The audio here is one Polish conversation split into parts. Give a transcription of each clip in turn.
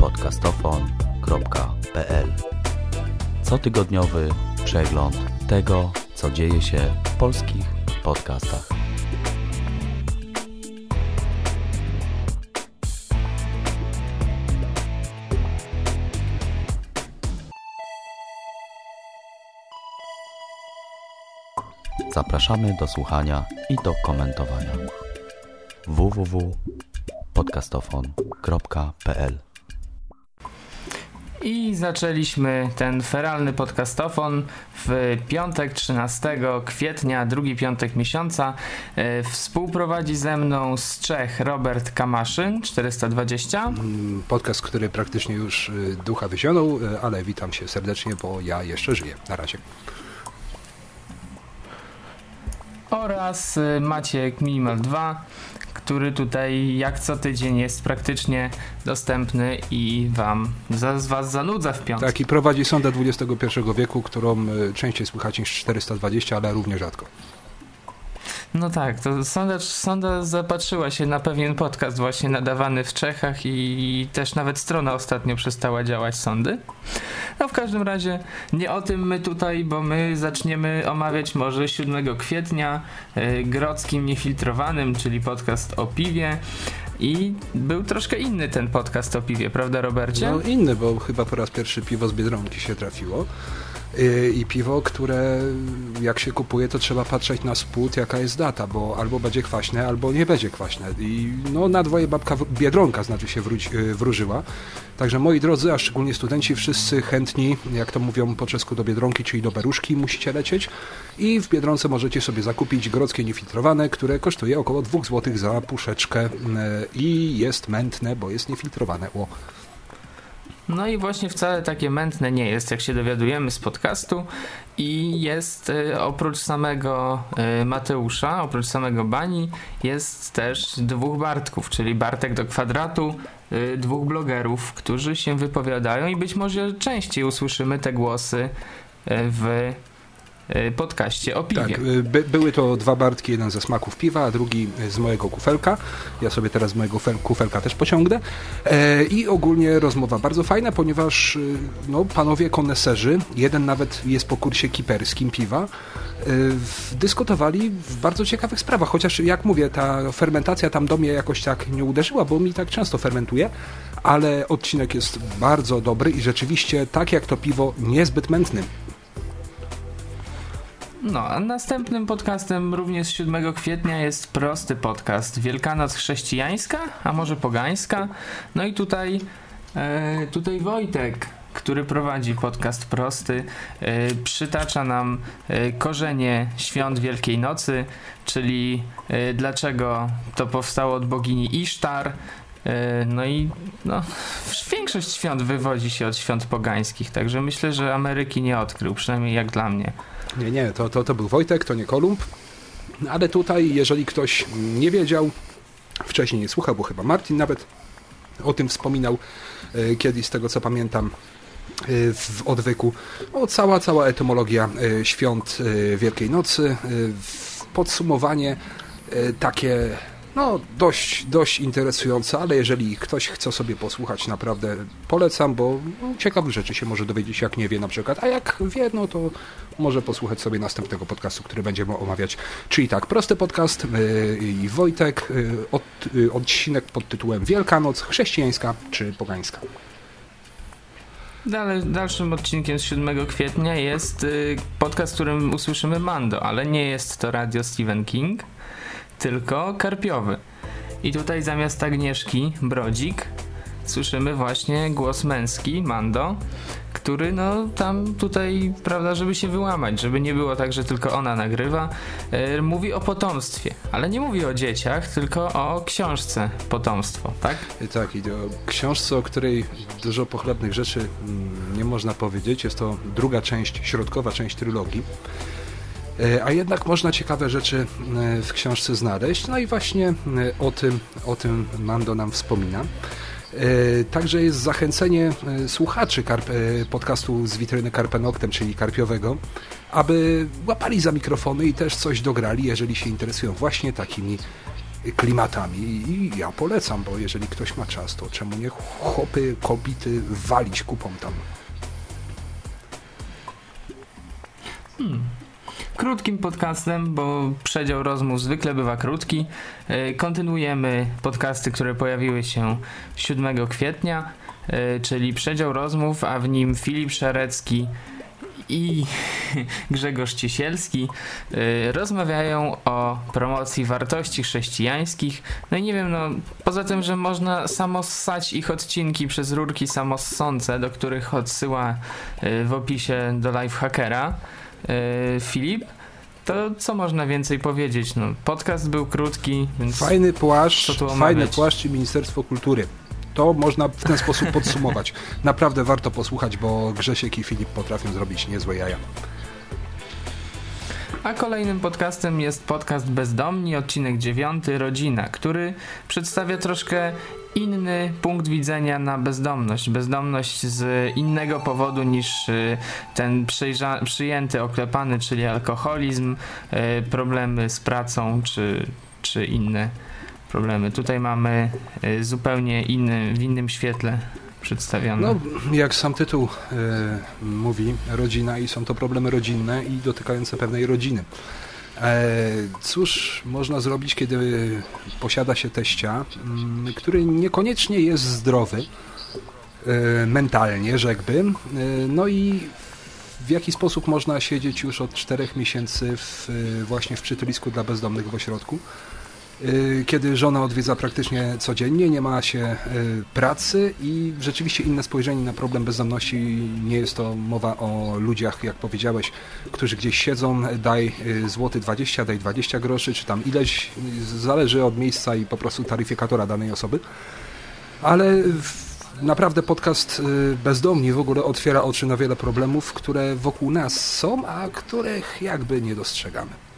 podcastofon.pl Cotygodniowy przegląd tego, co dzieje się w polskich podcastach. Zapraszamy do słuchania i do komentowania www.podcastofon.pl I zaczęliśmy ten feralny podcastofon w piątek 13 kwietnia, drugi piątek miesiąca. E, Współprowadzi ze mną z Czech Robert Kamaszyn 420. Mm, Podcast, który praktycznie już y, ducha wyzionął, y, ale witam się serdecznie, bo ja jeszcze żyję. Na razie. oraz y, Maciek Minimal 2, który tutaj jak co tydzień jest praktycznie dostępny i wam za, was zanudza w piątek. Tak, i prowadzi sondę XXI wieku, którą y, częściej słychać niż 420, ale równie rzadko. No tak, to sonda, sonda zapatrzyła się na pewien podcast właśnie nadawany w Czechach i też nawet strona ostatnio przestała działać sondy. No w każdym razie nie o tym my tutaj, bo my zaczniemy omawiać może 7 kwietnia y, Grodzkim Niefiltrowanym, czyli podcast o piwie. I był troszkę inny ten podcast o piwie, prawda Robercie? No inny, bo chyba po raz pierwszy piwo z Biedronki się trafiło. Y, I piwo, które jak się kupuje, to trzeba patrzeć na spód, jaka jest data, bo albo będzie kwaśne, albo nie będzie kwaśne. I no na dwoje babka Biedronka znaczy się wróć, y, wróżyła. Także moi drodzy, a szczególnie studenci, wszyscy chętni, jak to mówią po czesku do Biedronki, czyli do Beruszki musicie lecieć. I w Biedronce możecie sobie zakupić grodzkie niefiltrowane, które kosztuje około 2 zł za puszeczkę y, i jest mętne, bo jest niefiltrowane. O. No i właśnie wcale takie mętne nie jest, jak się dowiadujemy z podcastu. I jest y, oprócz samego y, Mateusza, oprócz samego Bani, jest też dwóch Bartków, czyli Bartek do kwadratu, y, dwóch blogerów, którzy się wypowiadają i być może częściej usłyszymy te głosy w podcaście o piwie. Tak, y, by, były to dwa Bartki, jeden ze smaków piwa, a drugi z mojego kufelka. Ja sobie teraz z mojego fel- kufelka też pociągnę. E, I ogólnie rozmowa bardzo fajna, ponieważ y, no, panowie koneserzy, jeden nawet jest po kursie kiperskim piwa, dyskutowali w bardzo ciekawych sprawach, chociaż jak mówię, ta fermentacja tam do mnie jakoś tak nie uderzyła, bo mi tak często fermentuje, ale odcinek jest bardzo dobry i rzeczywiście tak jak to piwo niezbyt mętny. No, a następnym podcastem również z 7 kwietnia jest prosty podcast Wielkanoc chrześcijańska, a może pogańska. No i tutaj, e, tutaj Wojtek, który prowadzi podcast prosty, e, przytacza nam e, korzenie świąt Wielkiej Nocy, czyli e, dlaczego to powstało od bogini Isztar. E, No i no, większość świąt wywodzi się od świąt pogańskich, także myślę, że Ameryki nie odkrył, przynajmniej jak dla mnie. Nie, nie, to, to, to był Wojtek, to nie Kolumb. Ale tutaj, jeżeli ktoś nie wiedział, wcześniej nie słuchał, bo chyba Martin nawet o tym wspominał e, kiedyś, z tego co pamiętam, e, w odwyku. O, cała, cała etymologia e, świąt Wielkiej Nocy. Podsumowanie takie no, dość, dość interesujące, ale jeżeli ktoś chce sobie posłuchać, naprawdę polecam, bo ciekawych rzeczy się może dowiedzieć, jak nie wie na przykład, a jak wie, no to może posłuchać sobie następnego podcastu, który będziemy omawiać. Czyli tak, prosty podcast yy, i Wojtek, yy, od, yy, odcinek pod tytułem Wielkanoc, chrześcijańska czy pogańska. Dalej, dalszym odcinkiem z 7 kwietnia jest y, podcast, w którym usłyszymy Mando, ale nie jest to radio Stephen King, tylko Karpiowy. I tutaj zamiast Agnieszki Brodzik słyszymy właśnie głos męski, Mando, który no tam tutaj, prawda, żeby się wyłamać, żeby nie było tak, że tylko ona nagrywa, e, mówi o potomstwie, ale nie mówi o dzieciach, tylko o książce Potomstwo, tak? Tak, i o książce, o której dużo pochlebnych rzeczy mm, nie można powiedzieć. Jest to druga część, środkowa część trylogii. E, a jednak można ciekawe rzeczy e, w książce znaleźć. No i właśnie e, o tym, o tym Mando nam wspomina. Także jest zachęcenie słuchaczy podcastu z witryny Karpenoktem, czyli Karpiowego, aby łapali za mikrofony i też coś dograli, jeżeli się interesują właśnie takimi klimatami. I ja polecam, bo jeżeli ktoś ma czas, to czemu nie chłopy, kobity walić kupą tam. Hmm krótkim podcastem, bo przedział rozmów zwykle bywa krótki. E, kontynuujemy podcasty, które pojawiły się 7 kwietnia, e, czyli przedział rozmów, a w nim Filip Szarecki i Grzegorz Ciesielski e, rozmawiają o promocji wartości chrześcijańskich. No i nie wiem, no poza tym, że można samossać ich odcinki przez rurki samossące, do których odsyła w opisie do Lifehackera. Filip, to co można więcej powiedzieć? No, podcast był krótki, więc. Fajny płaszcz, fajny płaszcz i Ministerstwo Kultury. To można w ten sposób podsumować. Naprawdę warto posłuchać, bo Grzesiek i Filip potrafią zrobić niezłe jaja. A kolejnym podcastem jest podcast Bezdomni, odcinek 9, Rodzina, który przedstawia troszkę inny punkt widzenia na bezdomność. Bezdomność z innego powodu niż y, ten przyjęty, oklepany, czyli alkoholizm, y, problemy z pracą czy, czy inne problemy. Tutaj mamy y, zupełnie inny, w innym świetle przedstawione. No, jak sam tytuł y, mówi, rodzina i są to problemy rodzinne i dotykające pewnej rodziny. E, cóż można zrobić, kiedy posiada się teścia, mm, który niekoniecznie jest zdrowy e, mentalnie, rzekłbym. E, no i w jaki sposób można siedzieć już od czterech miesięcy w, właśnie w przytulisku dla bezdomnych w ośrodku? Y, kiedy żona odwiedza praktycznie codziennie, nie ma się y, pracy i rzeczywiście inne spojrzenie na problem bezdomności. Nie jest to mowa o ludziach, jak powiedziałeś, którzy gdzieś siedzą, daj y, złoty 20, daj 20 groszy, czy tam ileś, zależy od miejsca i po prostu taryfikatora danej osoby. Ale naprawdę podcast Bezdomni w ogóle otwiera oczy na wiele problemów, które wokół nas są, a których jakby nie dostrzegamy.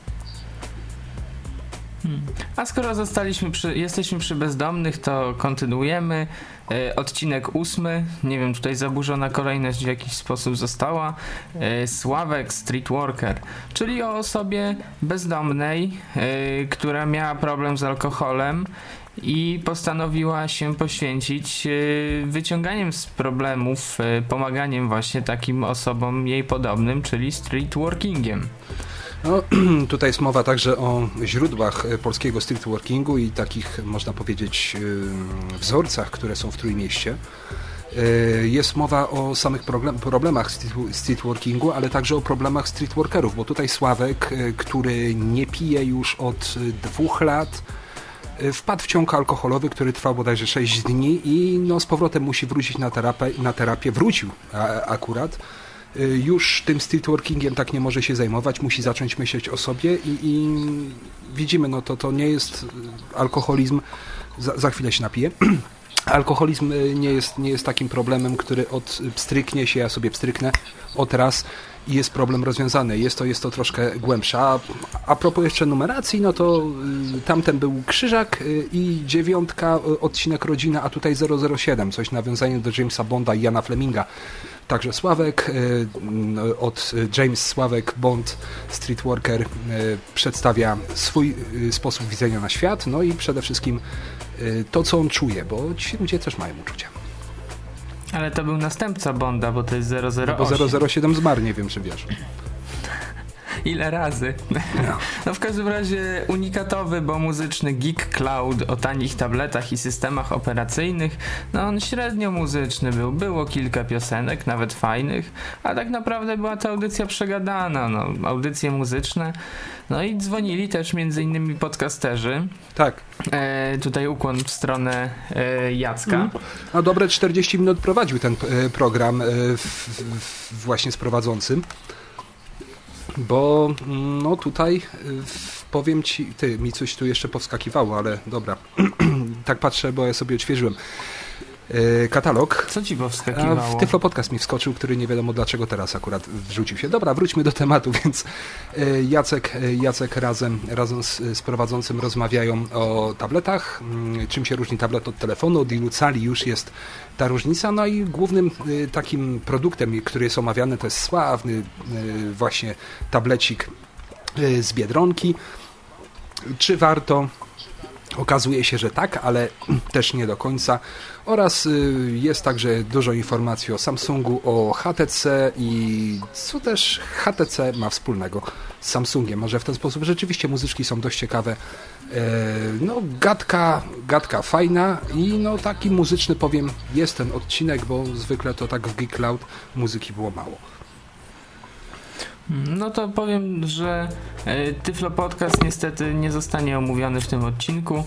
Hmm. A skoro zostaliśmy przy, jesteśmy przy bezdomnych, to kontynuujemy. E, odcinek ósmy, nie wiem, tutaj zaburzona kolejność w jakiś sposób została. E, Sławek Streetworker, czyli o osobie bezdomnej, e, która miała problem z alkoholem i postanowiła się poświęcić e, wyciąganiem z problemów, e, pomaganiem właśnie takim osobom jej podobnym, czyli streetworkingiem. No, tutaj jest mowa także o źródłach e, polskiego streetworkingu i takich, można powiedzieć, e, wzorcach, które są w Trójmieście. E, jest mowa o samych problemach streetworkingu, ale także o problemach streetworkerów, bo tutaj Sławek, który nie pije już od dwóch lat, wpadł w ciąg alkoholowy, który trwał bodajże 6 dni i no, z powrotem musi wrócić na terapię, na terapię wrócił akurat już tym streetworkingiem tak nie może się zajmować, musi zacząć myśleć o sobie i, i widzimy, no to, to nie jest alkoholizm, za, za chwilę się napiję, alkoholizm y, nie jest, nie jest takim problemem, który odstryknie się, ja sobie pstryknę od raz i jest problem rozwiązany. Jest to, jest to troszkę głębsze. A, a propos jeszcze numeracji, no to y, tamten był Krzyżak y, i dziewiątka, y, odcinek Rodzina, a tutaj 007, coś nawiązanie do Jamesa Bonda i Jana Fleminga. Także Sławek, y, od James Sławek Bond, Streetworker, przedstawia swój sposób widzenia na świat, no i przede wszystkim to, co on czuje, bo ci ludzie też mają uczucia. Ale to był następca Bonda, bo to jest 008. No bo 007 zmarł, nie wiem czy wiesz. Ile razy? No. No w każdym razie unikatowy, bo muzyczny Geek Cloud o tanich tabletach i systemach operacyjnych, no on średnio muzyczny był. Było kilka piosenek, nawet fajnych, a tak naprawdę była to audycja przegadana, no audycje muzyczne. No i dzwonili też między innymi podcasterzy. Tak. E, tutaj ukłon w stronę e, Jacka. A dobre 40 minut prowadził ten e, program e, w, w, właśnie z prowadzącym. Bo mm, no tutaj w- powiem ci, ty mi coś tu jeszcze powskakiwało, ale dobra. tak patrzę, bo ja sobie odświeżyłem. E, Katalog. Co ci A powskakiwało? w Tyflo Podcast mi wskoczył, który nie wiadomo dlaczego teraz akurat wrzucił się. Dobra, wróćmy do tematu, więc e, Jacek, e, Jacek razem, razem z, z prowadzącym rozmawiają o tabletach, mm, czym się różni tablet od telefonu, od ilu cali już jest ta różnica, no i głównym takim produktem, który jest omawiany, to jest sławny właśnie tablecik z Biedronki. Czy warto? Okazuje się, że tak, ale też nie do końca. Oraz y, jest także dużo informacji o Samsungu, o HTC i co też HTC ma wspólnego z Samsungiem. Może w ten sposób rzeczywiście muzyczki są dość ciekawe. E, No, gadka, gadka fajna i no taki muzyczny powiem jest ten odcinek, bo zwykle to tak w Geek Cloud muzyki było mało. No to powiem, że e, Tyflo Podcast niestety nie zostanie omówiony w tym odcinku,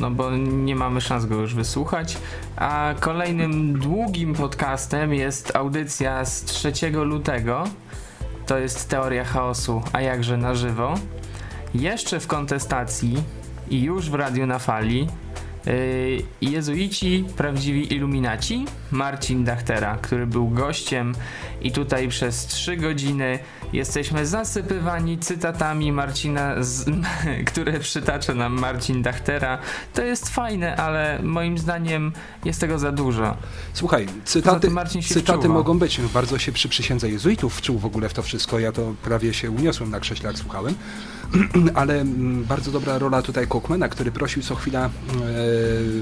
no bo nie mamy szans go już wysłuchać. A kolejnym długim podcastem jest audycja z 3 lutego. To jest Teoria Chaosu, a jakże na żywo. Jeszcze w kontestacji i już w Radiu na Fali yy, jezuici, prawdziwi iluminaci, Marcin Dachtera, który był gościem i tutaj przez 3 godziny jesteśmy zasypywani cytatami Marcina, z, które przytacza nam Marcin Dachtera. To jest fajne, ale moim zdaniem jest tego za dużo. Słuchaj, cytaty, cytaty wczuwa. mogą być. Bardzo się przy przysiędze jezuitów wczuł w ogóle w to wszystko. Ja to prawie się uniosłem na krześle, jak słuchałem. Ale mm, bardzo dobra rola tutaj Kochmana, który prosił co chwila e,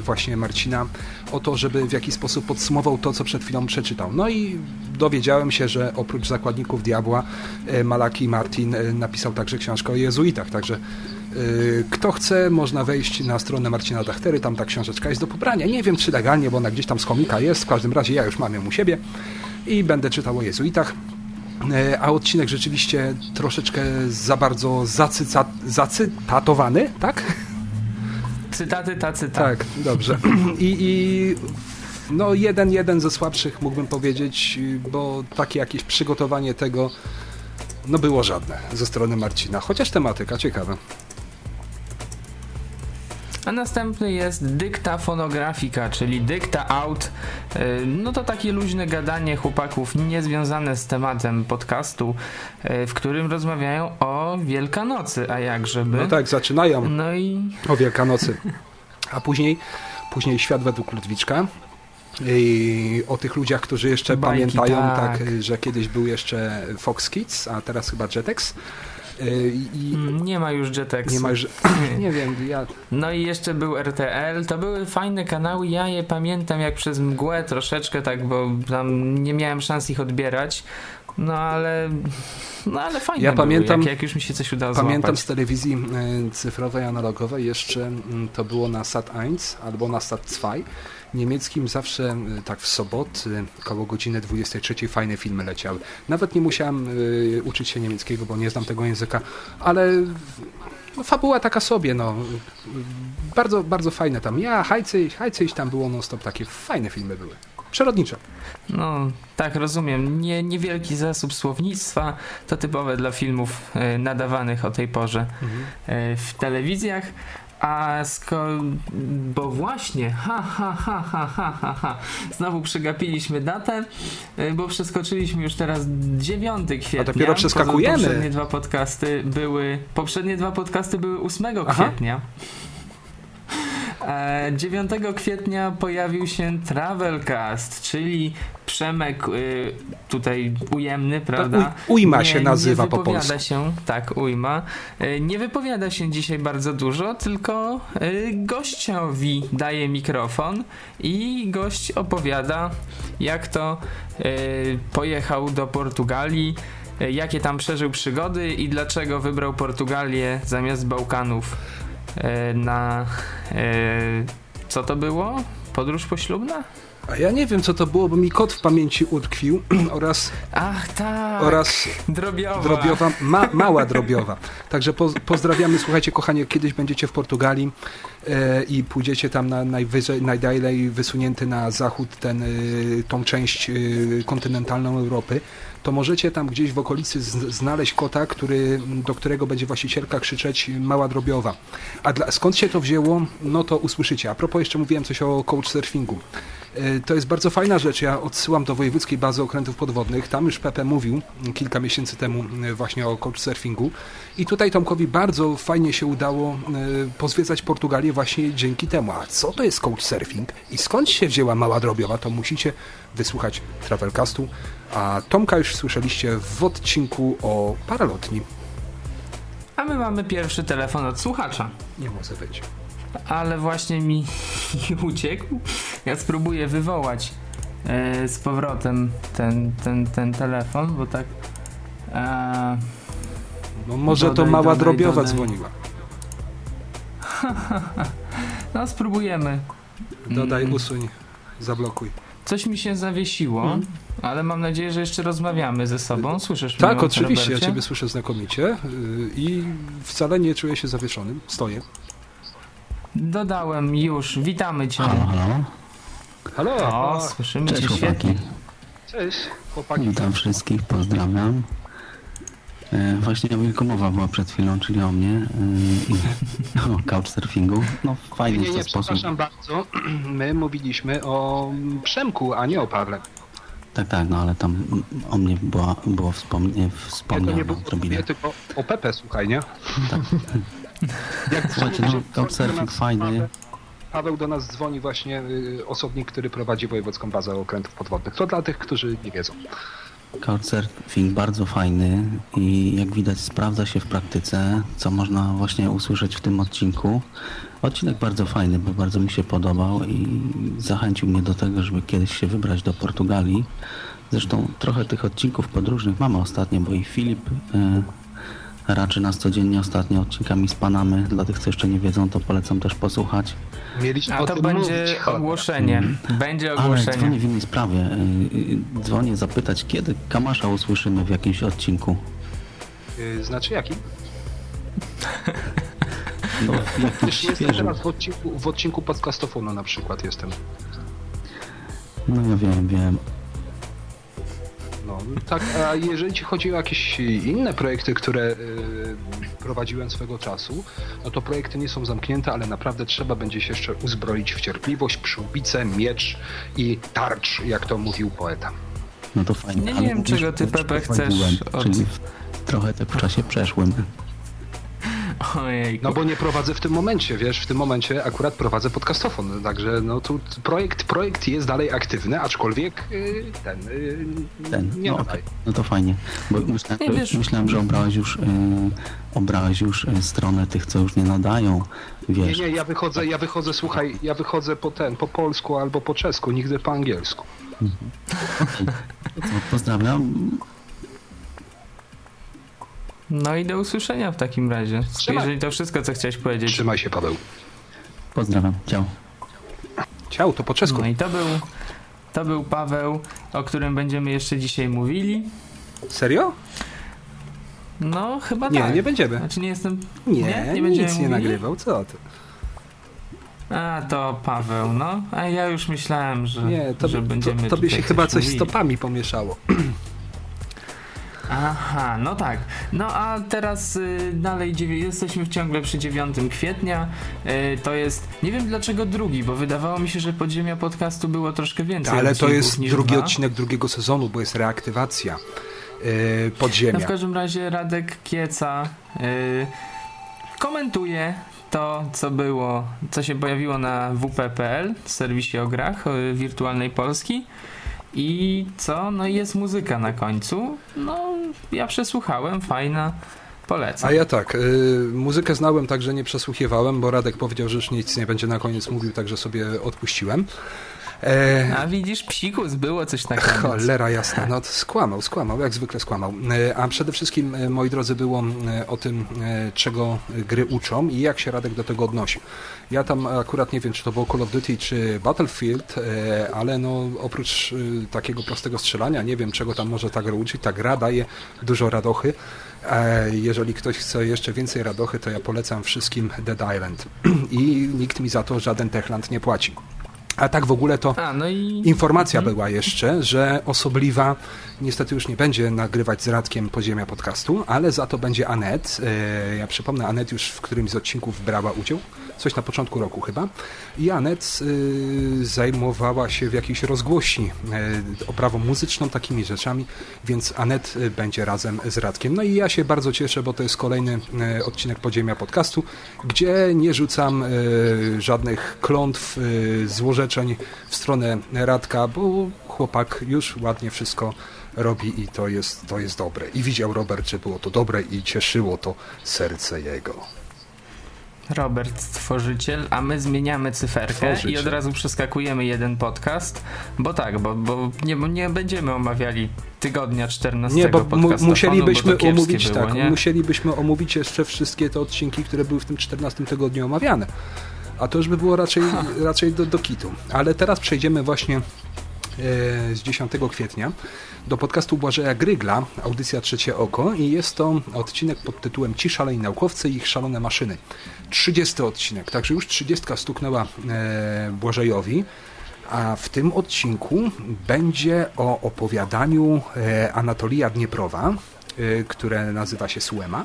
właśnie Marcina o to, żeby w jakiś sposób podsumował to, co przed chwilą przeczytał. No i dowiedziałem się, że oprócz Zakładników Diabła Malaki Martin e, napisał także książkę o jezuitach. Także e, kto chce, można wejść na stronę Marcina Dachtery, tam ta książeczka jest do pobrania. Nie wiem, czy legalnie, bo ona gdzieś tam z komika jest. W każdym razie ja już mam ją u siebie i będę czytał o jezuitach. E, A odcinek rzeczywiście troszeczkę za bardzo zacyca, zacytatowany, tak? Cytaty, tacy, tak. Tak, dobrze. I, i no jeden, jeden ze słabszych mógłbym powiedzieć, bo takie jakieś przygotowanie tego no było żadne ze strony Marcina. Chociaż tematyka ciekawa. A następny jest dykta fonografika, czyli dykta out. Yy, No to takie luźne gadanie chłopaków niezwiązane z tematem podcastu, yy, w którym rozmawiają o Wielkanocy, a jakżeby. No tak, zaczynają No i o Wielkanocy. A później, później Świat według Ludwiczka. I o tych ludziach, którzy jeszcze Bajki, pamiętają, tak. tak. że kiedyś był jeszcze Fox Kids, a teraz chyba Jetex. Y, I mm, nie ma już Jetex. nie ma już... Nie wiem, ja... No i jeszcze był RTL, to były fajne kanały, ja je pamiętam jak przez mgłę troszeczkę tak, bo tam nie miałem szans ich odbierać, no ale no ale fajne Ja pamiętam- jak, jak już mi się coś udało Pamiętam złapać. z telewizji e, cyfrowej, analogowej jeszcze mm, to było na Sat 1 albo na Sat 2. Niemieckim zawsze e, tak w soboty koło godziny 23 fajne filmy leciały. Nawet nie musiałem e, uczyć się niemieckiego, bo nie znam tego języka, ale no, fabuła taka sobie, no. Bardzo, bardzo fajne tam. Ja, Hajcyś, Hajcyś tam było non stop takie fajne filmy były. Przyrodnicze. No tak, rozumiem, nie, niewielki zasób słownictwa, to typowe dla filmów e, nadawanych o tej porze e, w telewizjach. A sko... bo właśnie, ha, ha, ha, ha, ha, ha, ha. Znowu przegapiliśmy datę, e, bo przeskoczyliśmy już teraz 9 kwietnia. dopiero przeskakujemy. Poprzednie dwa podcasty były, poprzednie dwa podcasty były 8 Aha. kwietnia. E, 9 kwietnia pojawił się Travelcast, czyli Przemek y, tutaj ujemny, prawda? Tak, uj- ujma się nazywa nie po wypowiada polsku. się, tak, ujma. Y, nie wypowiada się dzisiaj bardzo dużo, tylko y, gościowi daje mikrofon i gość opowiada, jak to y, pojechał do Portugalii e, jakie tam przeżył przygody i dlaczego wybrał Portugalię zamiast Bałkanów e, na. Co to było? Podróż poślubna? A ja nie wiem, co to było, bo mi kot w pamięci utkwił oraz... Ach, tak. Oraz... Drobiowa. Drobiowa, ma, mała drobiowa. Także po, pozdrawiamy, słuchajcie, kochanie, kiedyś będziecie w Portugalii e, i pójdziecie tam na najwyżej, najdalej wysunięty na zachód ten, e, tą część e, kontynentalną Europy, to możecie tam gdzieś w okolicy znaleźć kota, który, do którego będzie właścicielka krzyczeć mała drobiowa. A dla, skąd się to wzięło, no to usłyszycie. A propos jeszcze mówiłem coś o couchsurfingu. E, to jest bardzo fajna rzecz. Ja odsyłam do Wojewódzkiej Bazy Okrętów Podwodnych. Tam już Pepe mówił kilka miesięcy temu e, właśnie o couchsurfingu. I tutaj Tomkowi bardzo fajnie się udało e, pozwiedzać Portugalię właśnie dzięki temu. A co to jest couchsurfing i skąd się wzięła mała drobiowa, to musicie wysłuchać Travelcastu. A Tomka już słyszeliście w odcinku o paralotni. A my mamy pierwszy telefon od słuchacza. Nie może być ale właśnie mi uciekł. Ja spróbuję wywołać e, z powrotem ten, ten, ten telefon, bo tak. E, no może dodaj, to mała dodaj, drobiowa dodaj. dzwoniła. no spróbujemy. Dodaj, mm. usuń, zablokuj. Coś mi się zawiesiło, mm. ale mam nadzieję, że jeszcze rozmawiamy ze sobą. Słyszysz tak, mnie? Tak, oczywiście, Robercie? ja ciebie słyszę znakomicie y, i wcale nie czuję się zawieszonym. Stoję. Dodałem już. Witamy cię. Halo, halo. Halo. O, słyszymy Cześć, cię świetnie. Cześć, chłopaki. Witam wszystkich, pozdrawiam. E, właśnie Wilkomowa była przed chwilą, czyli o mnie e, o couchsurfingu. No fajnie nie, nie, nie, sposób. przepraszam bardzo. My mówiliśmy o Przemku, a nie o Pawle. Tak, tak, no ale tam o mnie była, było wspomnie, wspomniane. Nie, to nie było nie, tylko o Pepe, słuchaj, nie? Tak. Jak Słuchajcie, no, couchsurfing fajny. Paweł do nas dzwoni właśnie y, osobnik, który prowadzi wojewódzką bazę okrętów podwodnych. To dla tych, którzy nie wiedzą. Couchsurfing bardzo fajny i jak widać sprawdza się w praktyce, co można właśnie usłyszeć w tym odcinku. Odcinek bardzo fajny, bo bardzo mi się podobał i zachęcił mnie do tego, żeby kiedyś się wybrać do Portugalii. Zresztą trochę tych odcinków podróżnych mamy ostatnio, bo i Filip y, raczy nas codziennie ostatnio odcinkami z Panamy. Dla tych, co jeszcze nie wiedzą, to polecam też posłuchać. Mieliśmy A to będzie mówić, ogłoszenie. Mhm. Będzie ogłoszenie. Ale dzwonię w innej sprawie. Y, y, dzwonię zapytać, kiedy Kamasza usłyszymy w jakimś odcinku. Yy, znaczy jaki? No, jakiś Jestem teraz w odcinku, w odcinku podcastofonu na przykład jestem. No ja wiem, wiem. Tak, a jeżeli ci chodzi o jakieś inne projekty, które y, prowadziłem swego czasu, no to projekty nie są zamknięte, ale naprawdę trzeba będzie się jeszcze uzbroić w cierpliwość, przyłbicę, miecz i tarcz, jak to mówił poeta. No to fajnie. Nie wiem, czego ty, Pepe, chcesz od... Czyli trochę tak w czasie przeszłym. Ojejku. No bo nie prowadzę w tym momencie, wiesz, w tym momencie akurat prowadzę podcastofon, także no tu projekt, projekt jest dalej aktywny, aczkolwiek yy, ten, yy, ten, nie no, okay. no to fajnie, bo myślałem, że, myślałem, że obrałeś już, yy, obrałeś już y, stronę tych, co już nie nadają, wiesz. Nie, nie, ja wychodzę, ja wychodzę, słuchaj, ja wychodzę po ten, po polsku albo po czesku, nigdy po angielsku. Mhm. Okay. Pozdrawiam. No i do usłyszenia w takim razie. Trzymaj. Jeżeli to wszystko, co chciałeś powiedzieć. Trzymaj się, Paweł. Pozdrawiam. Ciao. Ciao, to po czesku. No i to był, to był Paweł, o którym będziemy jeszcze dzisiaj mówili. Serio? No, chyba nie, tak. Nie, nie będziemy. Znaczy nie jestem... Nie, nie, nie będziemy nic mówili? nie nagrywał, co ty? A, to Paweł, no. A ja już myślałem, że, nie, to, że będziemy to, Tobie się chyba coś mówili. stopami pomieszało. Aha, no tak. No a teraz y, dalej jesteśmy ciągle przy 9 kwietnia. Y, to jest, nie wiem dlaczego drugi, bo wydawało mi się, że podziemia podcastu było troszkę więcej. Ale to jest drugi dwa. odcinek drugiego sezonu, bo jest reaktywacja y, podziemia. No w każdym razie Radek Kieca y, komentuje to, co było, co się pojawiło na wp.pl, serwisie o grach y, wirtualnej Polski. I co? No i jest muzyka na końcu. No, ja przesłuchałem, fajna. Polecam. A ja tak, y, muzykę znałem, także nie przesłuchiwałem, bo Radek powiedział, że już nic nie będzie na koniec mówił, także sobie odpuściłem. E... A widzisz, psikus, było coś takiego. Cholera jasna, no skłamał, skłamał, jak zwykle skłamał. E, a przede wszystkim, e, moi drodzy, było e, o tym, czego gry uczą i jak się Radek do tego odnosi. Ja tam akurat nie wiem, czy to było Call of Duty, czy Battlefield, ale no oprócz takiego prostego strzelania, nie wiem, czego tam może ta gra uczyć. Ta gra daje dużo radochy. Jeżeli ktoś chce jeszcze więcej radochy, to ja polecam wszystkim Dead Island. I nikt mi za to żaden Techland nie płaci. A tak w ogóle to A, no i... informacja mhm. była jeszcze, że osobliwa niestety już nie będzie nagrywać z Radkiem podziemia podcastu, ale za to będzie Anet. E, ja przypomnę, Anet już w którymś z odcinków brała udział coś na początku roku chyba. I Anet y, zajmowała się w jakiejś rozgłosi y, oprawą muzyczną, takimi rzeczami, więc Anet y, będzie razem z Radkiem. No i ja się bardzo cieszę, bo to jest kolejny odcinek Podziemia Podcastu, gdzie nie rzucam żadnych klątw, złorzeczeń w stronę Radka, bo chłopak już ładnie wszystko robi i to jest, to jest dobre. I widział Robert, że było to dobre i cieszyło to serce jego. Robert, stworzyciel, a my zmieniamy cyferkę Tworzyciel. i od razu przeskakujemy jeden podcast, bo tak, bo, bo nie, nie będziemy omawiali tygodnia 14 Nie, bo mu, musielibyśmy bo omówić było, tak, nie? musielibyśmy omówić jeszcze wszystkie te odcinki, które były w tym 14 tygodniu omawiane. A to już by było raczej, raczej do, do kitu. Ale teraz przejdziemy właśnie e, z 10 kwietnia do podcastu Błażeja Grygla, audycja Trzecie Oko i jest to odcinek pod tytułem Ci szaleni naukowcy i ich szalone maszyny. 30 odcinek, także już 30 stuknęła e, Błażejowi. A w tym odcinku będzie o opowiadaniu e, Anatolia Dnieprowa, e, które nazywa się Suema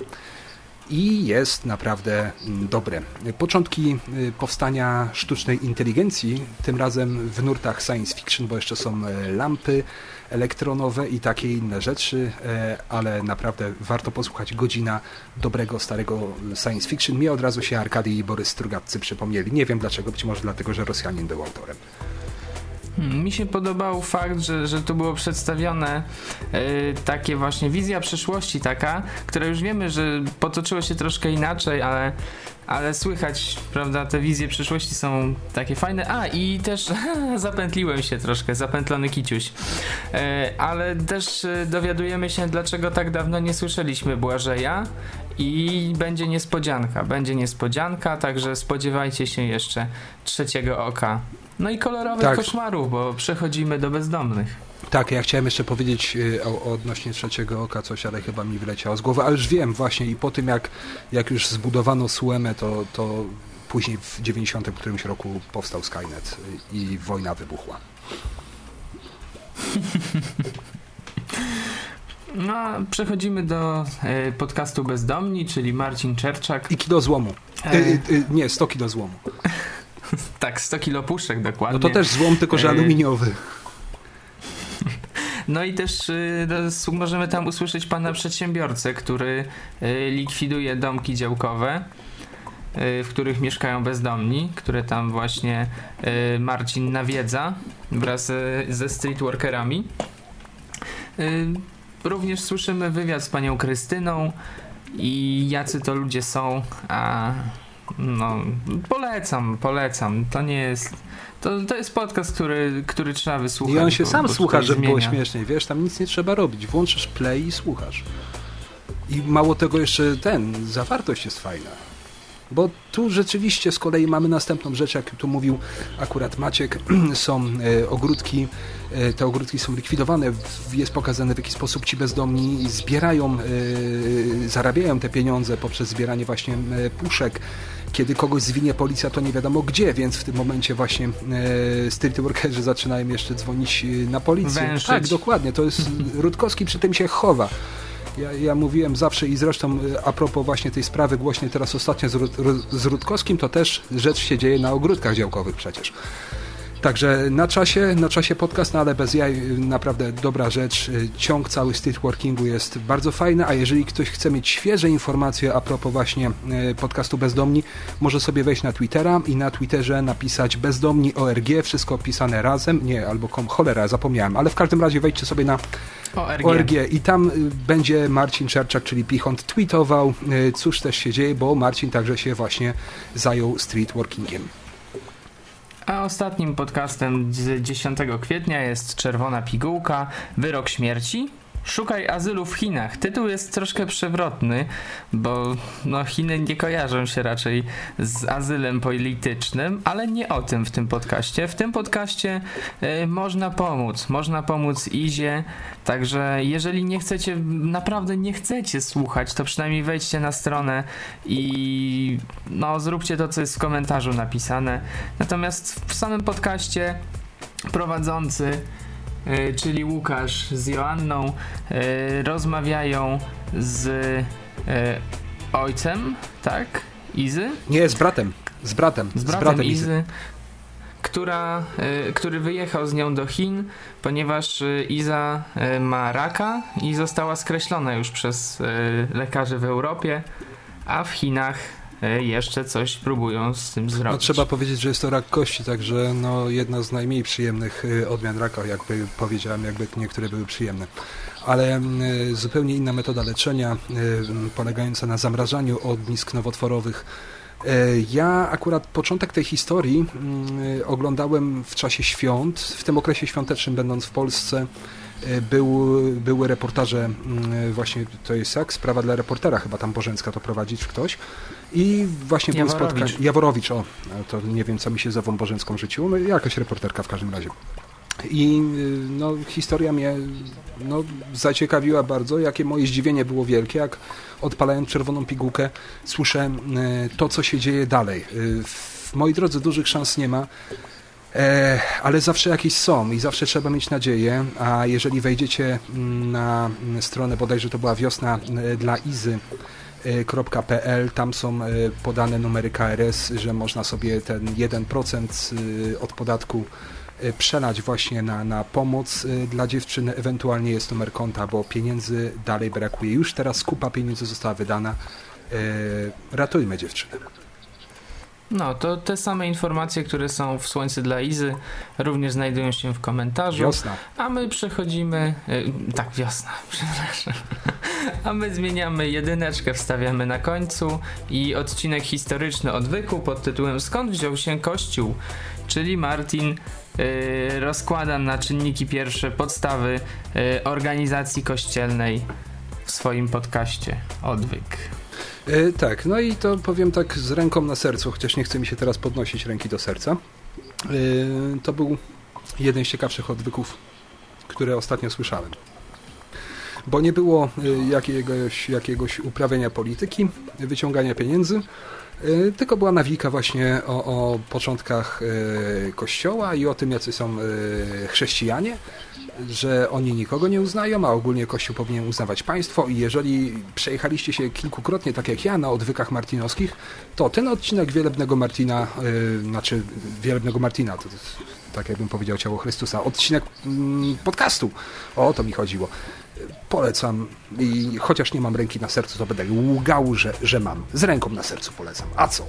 i jest naprawdę mm, dobre. Początki y, powstania sztucznej inteligencji, tym razem w nurtach science fiction, bo jeszcze są e, lampy elektronowe i takie inne rzeczy, e, ale naprawdę warto posłuchać godzina dobrego, starego science fiction. Mnie od razu się Arkady i Borys Strugatcy przypomnieli. Nie wiem dlaczego, być może dlatego, że Rosjanin był autorem. Hmm, mi się podobał fakt, że, że tu było przedstawione yy, takie właśnie wizja przyszłości taka, która już wiemy, że potoczyło się troszkę inaczej, ale, ale słychać, prawda, te wizje przyszłości są takie fajne. A i też zapętliłem się troszkę, zapętlony kiciuś. Yy, ale też yy, dowiadujemy się, dlaczego tak dawno nie słyszeliśmy Błażeja i będzie niespodzianka, będzie niespodzianka, także spodziewajcie się jeszcze trzeciego oka no i kolorowych tak. koszmarów, bo przechodzimy do bezdomnych. Tak, ja chciałem jeszcze powiedzieć y, o, odnośnie trzeciego oka coś, ale chyba mi wyleciało z głowy, ale już wiem właśnie i po tym jak, jak już zbudowano Suemę, to, to później w 90 którymś roku powstał Skynet i wojna wybuchła. No, przechodzimy do e, podcastu Bezdomni, czyli Marcin Czerczak. I kilo złomu. E... E, e nie, 100 kilo złomu. tak, 100 kilo puszek dokładnie. No to też złom, tylko że e, aluminiowy. No i też y, możemy tam usłyszeć pana przedsiębiorcę, który y, likwiduje domki działkowe, y, w których mieszkają bezdomni, które tam właśnie y, Marcin nawiedza wraz ze streetworkerami. Y, również słyszymy wywiad z panią Krystyną i jacy to ludzie są, a no, polecam, polecam. To nie jest. To, to jest podcast, który, który trzeba wysłuchać. I on się bo, sam bo słucha, żeby było śmieszniej. Wiesz, tam nic nie trzeba robić. Włączysz play i słuchasz. I mało tego jeszcze ten, zawartość jest fajna. Bo tu rzeczywiście z kolei mamy następną rzecz, jak tu mówił akurat Maciek, są e, ogródki, e, te ogródki są likwidowane, jest pokazane w jaki sposób ci bezdomni zbierają, e, zarabiają te pieniądze poprzez zbieranie właśnie puszek, kiedy kogoś zwinie policja, to nie wiadomo gdzie, więc w tym momencie właśnie e, street workerzy zaczynają jeszcze dzwonić na policję. Węszyć. Tak, dokładnie, to jest Rutkowski przy tym się chowa. Ja, ja, mówiłem zawsze i zresztą e, a propos właśnie tej sprawy głośnej teraz ostatnio z, z Rutkowskim, to też rzecz się dzieje na ogródkach działkowych przecież. Także na czasie, na czasie podcast, no ale bez jaj, naprawdę dobra rzecz. Ciąg cały streetworkingu jest bardzo fajny, a jeżeli ktoś chce mieć świeże informacje a propos właśnie e, podcastu Bezdomni, może sobie wejść na Twittera i na Twitterze napisać bezdomni ORG, wszystko opisane razem, nie, albo kom, cholera, zapomniałem, ale w każdym razie wejdźcie sobie na ORG. ORG. I tam y, będzie Marcin Czerczak, czyli Pichont, tweetował, y, cóż też się dzieje, bo Marcin także się właśnie zajął streetworkingiem. A ostatnim podcastem z 10 kwietnia jest Czerwona Pigułka, Wyrok Śmierci. Szukaj azylu w Chinach. Tytuł jest troszkę przewrotny, bo no, Chiny nie kojarzą się raczej z azylem politycznym, ale nie o tym w tym podcaście. W tym podcaście y, można pomóc. Można pomóc Izie. Także jeżeli nie chcecie, naprawdę nie chcecie słuchać, to przynajmniej wejdźcie na stronę i no, zróbcie to, co jest w komentarzu napisane. Natomiast w samym podcaście prowadzący czyli Łukasz z Joanną, e, rozmawiają z e, ojcem, tak? Izy? Nie, z bratem. Z bratem. Z bratem, z bratem Izy. Izy która, który wyjechał z nią do Chin, ponieważ Iza ma raka i została skreślona już przez lekarzy w Europie, a w Chinach E, jeszcze coś próbują z tym zrobić. No, trzeba powiedzieć, że jest to rak kości, także no, jedna z najmniej przyjemnych e, odmian raka, jakby powiedziałem, jakby niektóre były przyjemne. Ale y, zupełnie inna metoda leczenia, polegająca na zamrażaniu ognisk nowotworowych. Ja akurat początek tej historii y, oglądałem w czasie świąt, w tym okresie świątecznym będąc w Polsce był, były reportaże, właśnie to jest jak sprawa dla reportera, chyba tam Bożęcka to prowadzić ktoś. I właśnie były spotkania. Jaworowicz, o, to nie wiem, co mi się z Ową Bożenską życiło, no, jakaś reporterka w każdym razie. I no, historia mnie no, zaciekawiła bardzo, jakie moje zdziwienie było wielkie, jak odpalając czerwoną pigułkę słyszę e, to, co się dzieje dalej. E, w mojej drodze dużych szans nie ma, e, ale zawsze jakieś są i zawsze trzeba mieć nadzieję, a jeżeli wejdziecie na stronę, bodajże to była wiosna dla Izy, .pl, tam są e, podane numery KRS, że można sobie ten 1% e, od podatku przelać właśnie na, na pomoc dla dziewczyny, ewentualnie jest numer konta, bo pieniędzy dalej brakuje. Już teraz kupa pieniędzy została wydana. Ratujmy dziewczynę. No, to te same informacje, które są w Słońcu dla Izy, również znajdują się w komentarzu. Wiosna. A my przechodzimy. Y, tak, wiosna, przepraszam. A my zmieniamy jedyneczkę, wstawiamy na końcu i odcinek historyczny odwyku pod tytułem Skąd wziął się Kościół? Czyli Martin y, rozkłada na czynniki pierwsze podstawy y, organizacji kościelnej w swoim podcaście Odwyk. E, tak, no i to powiem tak z ręką na sercu, chociaż nie chce mi się teraz podnosić ręki do serca. E, to był jeden z ciekawszych odwyków, które ostatnio słyszałem. Bo nie było e, jakiegoś, jakiegoś uprawiania polityki, wyciągania pieniędzy, tylko była nawika właśnie o, o początkach e, Kościoła i o tym, jacy są chrześcijanie że oni nikogo nie uznają, a ogólnie Kościół powinien uznawać państwo. I jeżeli przejechaliście się kilkukrotnie, tak jak ja, na odwykach martinowskich, to ten odcinek Wielebnego Martina, znaczy Wielebnego Martina, to tak jakbym powiedział ciało Chrystusa, odcinek yy, podcastu, o to mi chodziło. Polecam i chociaż nie mam ręki na sercu, to będę łgał, że, że mam. Z ręką na sercu polecam. A co?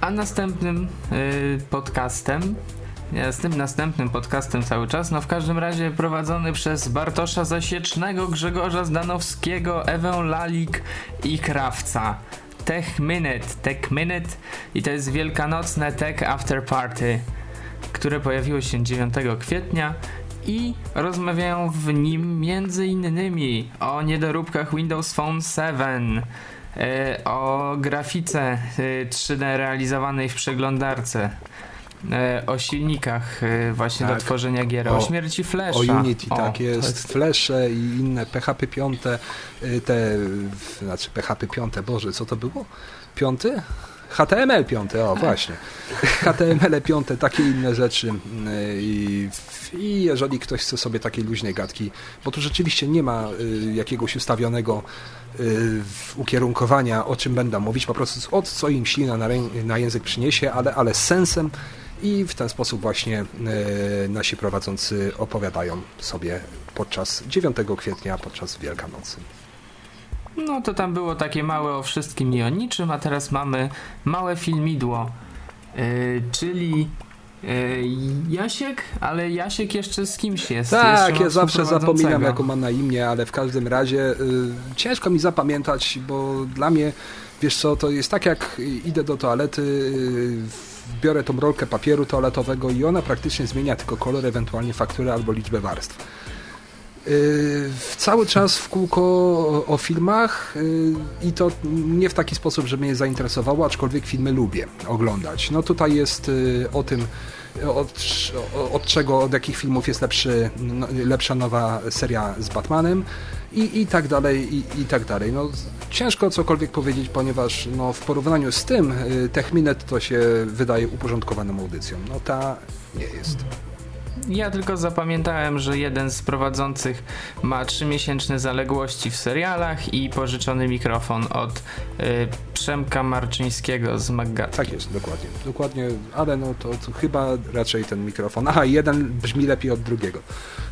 A następnym yy, podcastem z tym następnym podcastem cały czas, no w każdym razie prowadzony przez Bartosza Zasiecznego, Grzegorza Zdanowskiego, Ewę Lalik i Krawca. Tech Minute, Tech Minute i to jest wielkanocne Tech After Party, które pojawiło się 9 kwietnia i rozmawiają w nim między innymi o niedoróbkach Windows Phone 7, e, o grafice 3D e, realizowanej w przeglądarce, o silnikach e, właśnie tak. do tworzenia gier, o, o śmierci Flasha. O Unity, o, tak jest. jest. Flasze i inne PHP 5, e, te, znaczy PHP 5, Boże, co to było? Piąty? HTML 5, o właśnie. HTML 5, takie inne rzeczy. I, I, jeżeli ktoś chce sobie takiej luźnej gadki, bo tu rzeczywiście nie ma jakiegoś ustawionego ukierunkowania, o czym będę mówić, po prostu od co im ślina na, na język przyniesie, ale, ale sensem i w ten sposób właśnie e, nasi prowadzący opowiadają sobie podczas 9 kwietnia, podczas Wielkanocy. No to tam było takie małe o wszystkim i o niczym, a teraz mamy małe filmidło, yy, czyli yy, Jasiek, ale Jasiek jeszcze z kimś jest. Tak, ja zawsze zapominam, jaką ma na imię, ale w każdym razie ciężko mi zapamiętać, bo dla mnie, wiesz co, to jest tak jak idę do toalety biorę tą rolkę papieru toaletowego i ona praktycznie zmienia tylko kolor, ewentualnie fakturę albo liczbę warstw. Yy, cały czas w kółko o, o filmach yy, i to nie w taki sposób, że mnie zainteresowało, aczkolwiek filmy lubię oglądać. No tutaj jest yy, o tym, od, od, czego, od jakich filmów jest lepszy, no, lepsza nowa seria z Batmanem i, i tak dalej, i, i tak dalej. No, ciężko cokolwiek powiedzieć, ponieważ no, w porównaniu z tym Techminet to się wydaje uporządkowaną audycją. No ta nie jest. Ja tylko zapamiętałem, że jeden z prowadzących ma trzymiesięczne zaległości w serialach i pożyczony mikrofon od y, Przemka Marczyńskiego z Maggat. Tak jest, dokładnie. Dokładnie, ale no to, to, chyba raczej ten mikrofon. Aha, jeden brzmi lepiej od drugiego.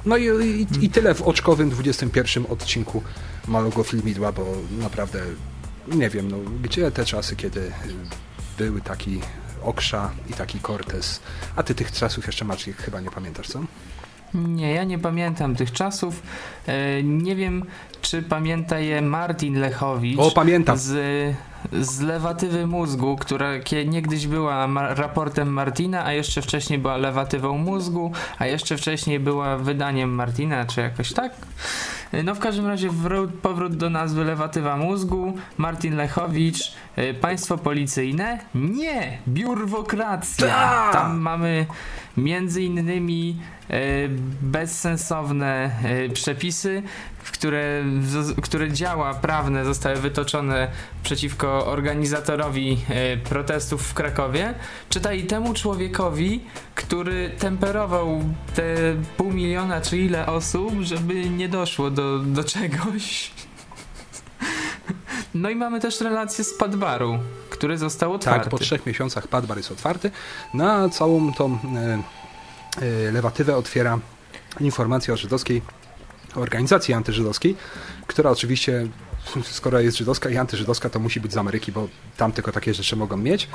No i, i, i tyle w oczkowym 21 odcinku Małego Filmidła, bo naprawdę nie wiem, no, gdzie te czasy, kiedy były taki Oksza i taki Cortez. A ty tych czasów jeszcze Maciej chyba nie pamiętasz, co? Nie, ja nie pamiętam tych czasów. E, nie wiem, czy pamięta je Martin Lechowicz. O, pamiętam. Z, z Lewatywy Mózgu, która niegdyś była raportem Martina, a jeszcze wcześniej była Lewatywą Mózgu, a jeszcze wcześniej była wydaniem Martina, czy jakoś tak? No w każdym razie powrót do nazwy Lewatywa Mózgu, Martin Lechowicz, y, państwo policyjne? Nie! Biurwokracja! Ta! Tam mamy między innymi e, bezsensowne e, przepisy, które, które działa prawne zostały wytoczone przeciwko organizatorowi e, protestów w Krakowie, czytaj temu człowiekowi, który temperował te pół miliona czy ile osób, żeby nie doszło do, do czegoś. No i mamy też relację z Padbaru, który został otwarty. Tak, po trzech miesiącach Padbar jest otwarty. Na całą tą e, e, lewatywę otwiera informacja o żydowskiej organizacji antyżydowskiej, która oczywiście skoro jest żydowska i antyżydowska, to musi być z Ameryki, bo tam tylko takie rzeczy mogą mieć.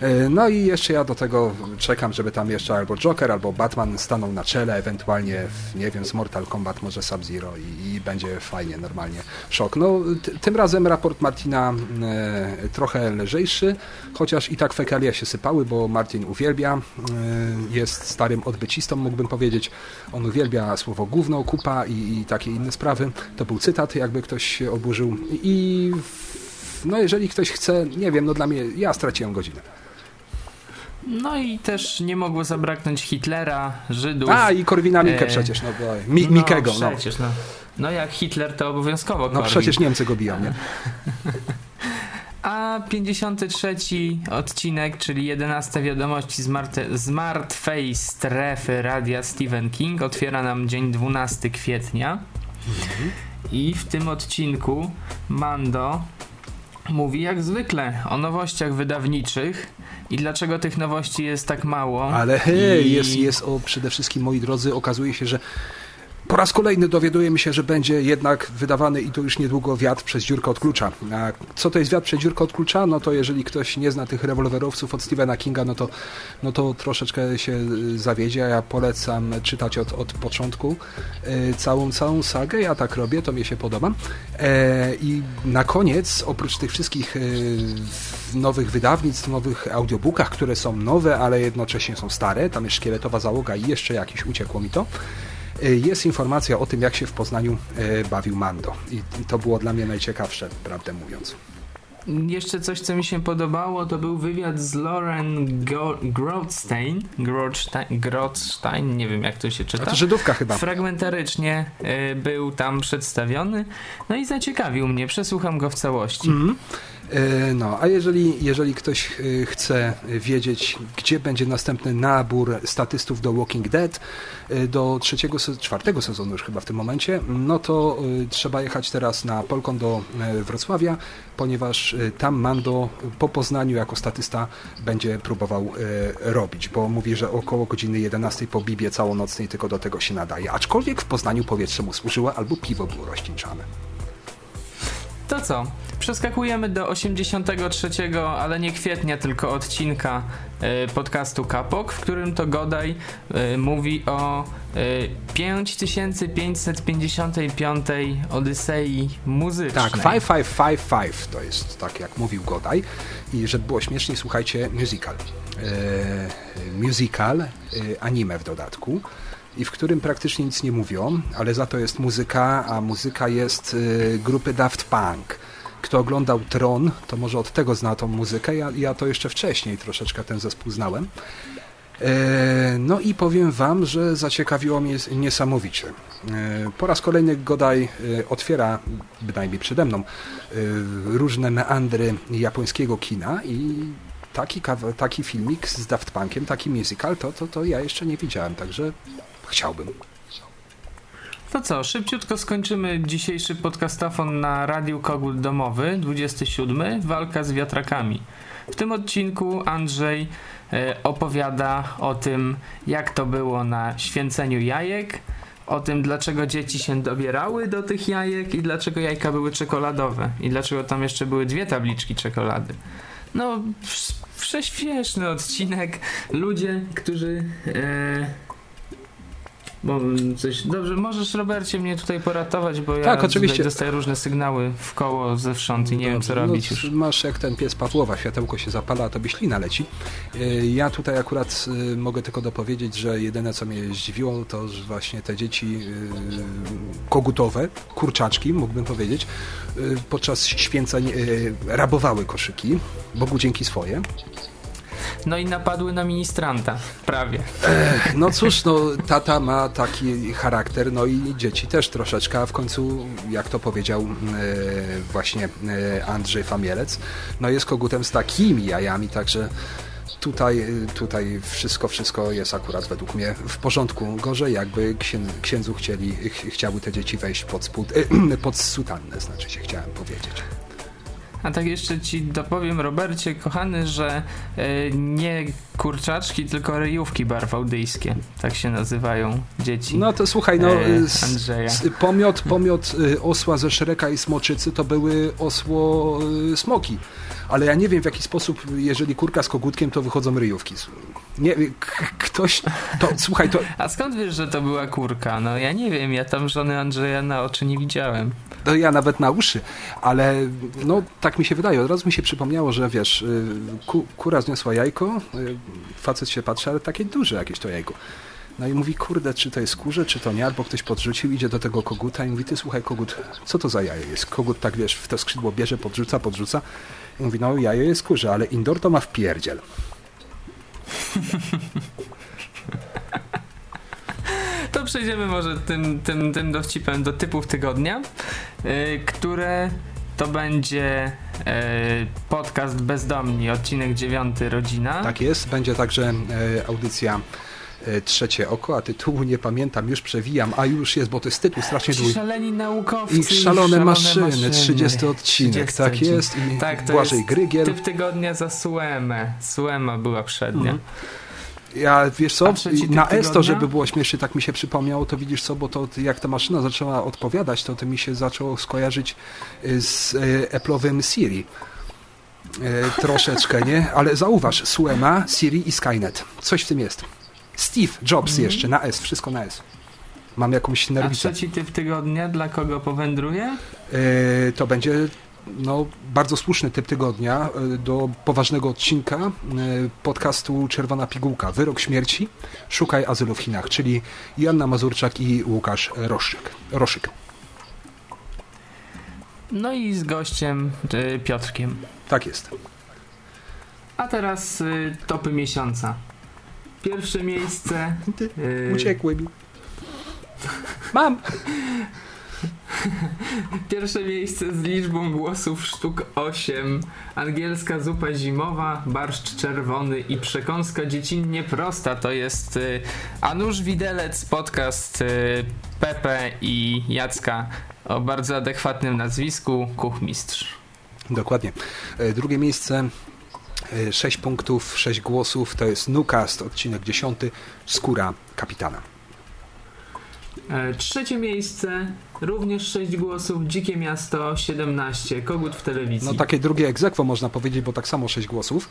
E, no i jeszcze ja do tego czekam, żeby tam jeszcze albo Joker, albo Batman stanął na czele, ewentualnie, nie wiem, z Mortal Kombat może Sub-Zero i, i, będzie fajnie, normalnie. Szok. No, tym razem raport Martina e, trochę lżejszy, chociaż i tak fekalia się sypały, bo Martin uwielbia, e, jest starym odbycistą, mógłbym powiedzieć. On uwielbia słowo gówno, kupa i, i takie inne sprawy. To był cytat, jakby ktoś się oburzył. I no jeżeli ktoś chce, nie wiem, no dla mnie, ja straciłem godzinę. No i też nie mogło zabraknąć Hitlera, Żydów. A i Korwina Mikke e... przecież, no, Mi no, Mikego. No przecież, no. no jak Hitler to obowiązkowo No Korwin. przecież Niemcy go biją, nie? A 53 odcinek, czyli 11 wiadomości z, Marte, z martwej strefy radia Stephen King otwiera nam dzień 12 kwietnia. Mhm. I w tym odcinku Mando mówi jak zwykle o nowościach wydawniczych i dlaczego tych nowości jest tak mało. Ale hej, I... jest, jest o, przede wszystkim, moi drodzy, okazuje się, że po raz kolejny dowiadujemy się, że będzie jednak wydawany i to już niedługo wiatr przez dziurkę od klucza. A co to jest wiatr przez dziurkę od klucza? No to jeżeli ktoś nie zna tych rewolwerowców od Stephena Kinga, no to, no to troszeczkę się y, zawiedzie. Ja polecam czytać od, od początku e, całą, całą sagę. Ja tak robię, to mi się podoba. E, I na koniec, oprócz tych wszystkich e, nowych wydawnictw, nowych audiobookach, które są nowe, ale jednocześnie są stare, tam jest szkieletowa załoga i jeszcze jakiś uciekło mi to, jest informacja o tym, jak się w Poznaniu e, bawił Mando. I to było dla mnie najciekawsze, prawdę mówiąc. Jeszcze coś, co mi się podobało, to był wywiad z Lauren Grothstein. Grothstein, nie wiem jak to się czyta. A to Żydówka chyba. Fragmentarycznie y, był tam przedstawiony. No i zaciekawił mnie, przesłucham go w całości. Mm -hmm. E, no, a jeżeli, jeżeli ktoś e, chce wiedzieć, gdzie będzie następny nabór statystów do Walking Dead, e, do trzeciego, czwartego sezonu już chyba w tym momencie, no to trzeba jechać teraz na Polkon do Wrocławia, ponieważ tam Mando po Poznaniu jako statysta będzie próbował robić, bo mówi, że około godziny 11 po Bibie całonocnej tylko do tego się nadaje. Aczkolwiek w Poznaniu powietrze mu służyło albo piwo było rozcieńczane. To co? Przeskakujemy do 83, ale nie kwietnia, tylko odcinka y, podcastu Kapok, w którym to Godaj y, mówi o y, 5555 Odysei muzycznej. Tak, 5555 to jest tak jak mówił Godaj i żeby było śmieszniej, słuchajcie, musical. E, musical, e, anime w dodatku i w którym praktycznie nic nie mówią, ale za to jest muzyka, a muzyka jest e, grupy Daft Punk. Kto oglądał Tron, to może od tego zna tą muzykę. Ja, ja to jeszcze wcześniej troszeczkę ten zespół znałem. E, no i powiem Wam, że zaciekawiło mnie niesamowicie. E, po raz kolejny Godaj e, otwiera, bynajmniej przede mną, różne meandry japońskiego kina i taki, taki filmik z Daft Punkiem, taki musical, to, to, to ja jeszcze nie widziałem, także chciałbym. To co, szybciutko skończymy dzisiejszy podcastafon na Radiu Kogut Domowy, 27, walka z wiatrakami. W tym odcinku Andrzej e, opowiada o tym, jak to było na święceniu jajek, o tym, dlaczego dzieci się dobierały do tych jajek i dlaczego jajka były czekoladowe i dlaczego tam jeszcze były dwie tabliczki czekolady. No, prześwieszny odcinek. Ludzie, którzy e, bo coś... Dobrze, możesz Robercie mnie tutaj poratować, bo tak, ja oczywiście. dostaję różne sygnały w koło zewsząd i nie wiem co no, robić już. Masz jak ten pies Pawłowa, światełko się zapala, a tobie ślina leci. E, ja tutaj akurat e, mogę tylko dopowiedzieć, że jedyne co mnie zdziwiło to że właśnie te dzieci e, kogutowe, kurczaczki mógłbym powiedzieć, podczas święceń rabowały koszyki, Bogu dzięki swoje. No i napadły na ministranta, prawie. Ech, no cóż, no tata ma taki charakter, no i dzieci też troszeczkę, a w końcu, jak to powiedział e, właśnie e, Andrzej Famielec, no jest kogutem z takimi jajami, także tutaj, tutaj wszystko, wszystko jest akurat według mnie w porządku. Gorzej jakby księdzu chcieli, ch chciały te dzieci wejść pod, spód, pod sutannę, znaczy się chciałem powiedzieć. A tak jeszcze ci dopowiem, Robercie, kochany, że e, nie kurczaczki, tylko ryjówki barwałdyjskie. Tak się nazywają dzieci. No to słuchaj, no e, Andrzeja. pomiot, pomiot y, osła ze Szereka i Smoczycy to były osło y, smoki. Ale ja nie wiem w jaki sposób, jeżeli kurka z kogutkiem, to wychodzą ryjówki. Nie, ktoś, to, słuchaj, to... A skąd wiesz, że to była kurka? No ja nie wiem, ja tam żony Andrzeja na oczy nie widziałem. No ja nawet na uszy, ale no tak mi się wydaje. Od razu mi się przypomniało, że wiesz, y, ku, kura zniosła jajko, y, facet się patrzy, ale takie duże jakieś to jajko. No i mówi, kurde, czy to jest kurze, czy to nie, albo ktoś podrzucił, idzie do tego koguta i mówi, ty słuchaj kogut, co to za jajo jest? Kogut tak, wiesz, w to skrzydło bierze, podrzuca, podrzuca mówi, no jajo jest kurze, ale indoor to ma w pierdziel. To przejdziemy może tym, tym, tym dowcipem do typów tygodnia, yy, które to będzie yy, podcast Bezdomni, odcinek dziewiąty Rodzina. Tak jest, będzie także yy, audycja trzecie oko, a tytułu nie pamiętam, już przewijam, a już jest, bo to jest tytuł strasznie długi. szaleni naukowcy. I szalone, szalone maszyny, maszyny, 30 odcinek, 30 tak odcinek. jest. I tak, to Błażej jest Grygiel. typ tygodnia za Suemę. Suema była przednia. Mhm. Ja, wiesz co, na S to, żeby było śmiesznie, tak mi się przypomniało, to widzisz co, bo to jak ta maszyna zaczęła odpowiadać, to to mi się zaczęło skojarzyć y, z e, Apple'owym Siri. E, troszeczkę, nie? Ale zauważ, Suema, Siri i Skynet. Coś w tym jest. Steve Jobs mhm. jeszcze, na S, wszystko na S. Mam jakąś nerwicę. A trzeci typ tygodnia dla kogo powędruje? Yy, to będzie no, bardzo słuszny typ tygodnia e, do poważnego odcinka e, podcastu Czerwona Pigułka. Wyrok śmierci, szukaj azylu w Chinach, czyli Joanna Mazurczak i Łukasz Roszyk. Roszyk. No i z gościem Piotrkiem. Tak jest. A teraz topy miesiąca. Pierwsze miejsce. Yy... Uciekły mi. Mam! Pierwsze miejsce z liczbą głosów sztuk 8. Angielska zupa zimowa, barszcz czerwony i przekąska dziecinnie prosta. To jest y, Anusz Widelec, podcast y, Pepe i Jacka o bardzo adekwatnym nazwisku Kuchmistrz. Dokładnie. E, drugie miejsce 6 punktów, 6 głosów, to jest Nukast, odcinek 10, Skóra Kapitana. E, trzecie miejsce również 6 głosów, Dzikie Miasto 17, Kogut w telewizji. No takie drugie egzekwo można powiedzieć, bo tak samo 6 głosów.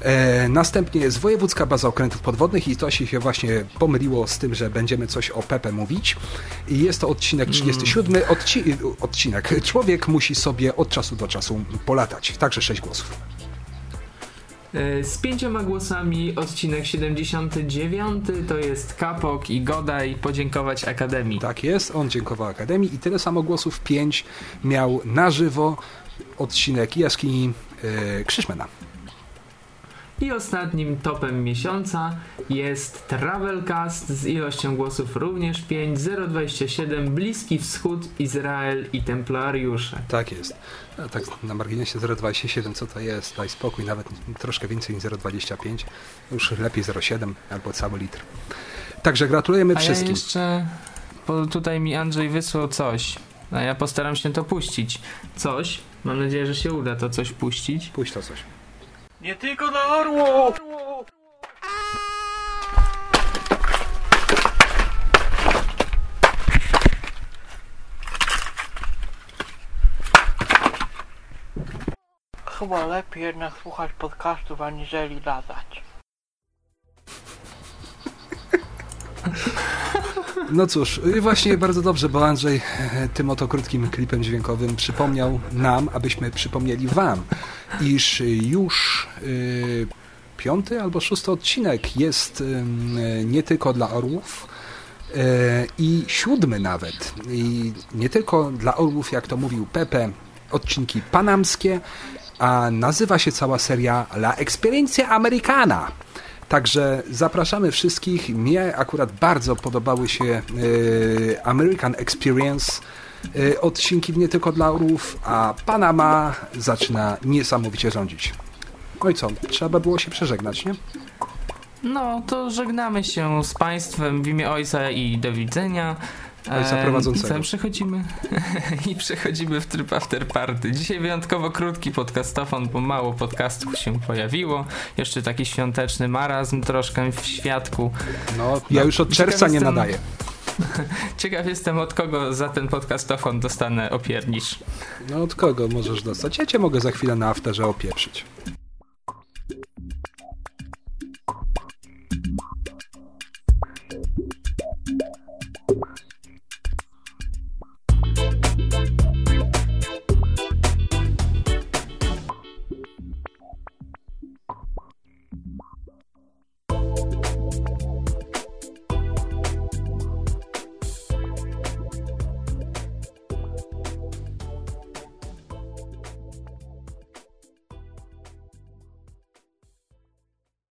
E, następnie jest Wojewódzka Baza Okrętów Podwodnych i to się właśnie pomyliło z tym, że będziemy coś o Pepe mówić. I jest to odcinek 37. Odci odcinek. Człowiek musi sobie od czasu do czasu polatać. Także 6 głosów. E, Z pięcioma głosami odcinek 79 to jest Kapok i Godaj podziękować Akademii. Tak jest, on dziękował Akademii i tyle samo głosów 5 miał na żywo odcinek Jaskini e, Krzyszmena. I ostatnim topem miesiąca jest Travelcast z ilością głosów również 5, 027, Bliski Wschód, Izrael i Templariusze. Tak jest. A tak na marginesie 0,27 co to jest? Daj spokój, nawet troszkę więcej niż 0,25. Już lepiej 0,7 albo cały litr. Także gratulujemy A ja wszystkim. jeszcze, bo tutaj mi Andrzej wysłał coś, a ja postaram się to puścić. Coś, mam nadzieję, że się uda to coś puścić. Pójdź to coś. Nie tylko dla orłów! Chyba lepiej jednak słuchać podcastów, aniżeli latać. No cóż, i właśnie bardzo dobrze, bo Andrzej e, tym oto krótkim klipem dźwiękowym przypomniał nam, abyśmy przypomnieli wam, iż już y, piąty albo szósty odcinek jest y, nie tylko dla orłów, y, i siódmy nawet. I nie tylko dla orłów, jak to mówił Pepe, odcinki panamskie, a nazywa się cała seria La Experiencia Americana. Także zapraszamy wszystkich. Mnie akurat bardzo podobały się e, American Experience e, odcinki w nie tylko dla orłów, a Panama zaczyna niesamowicie rządzić. No i co? Trzeba było się przeżegnać, nie? No, to żegnamy się z Państwem w imię Ojca i do widzenia. Ojca prowadzącego. Co, przechodzimy, I przechodzimy w tryb afterparty. Dzisiaj wyjątkowo krótki podcastofon, bo mało podcastów się pojawiło. Jeszcze taki świąteczny marazm troszkę w świadku. No, ja już od czerwca nie nadaję. Ciekaw jestem, od kogo za ten podcastofon dostanę opiernisz. No od kogo możesz dostać? Ja cię mogę za chwilę na afterze opieprzyć.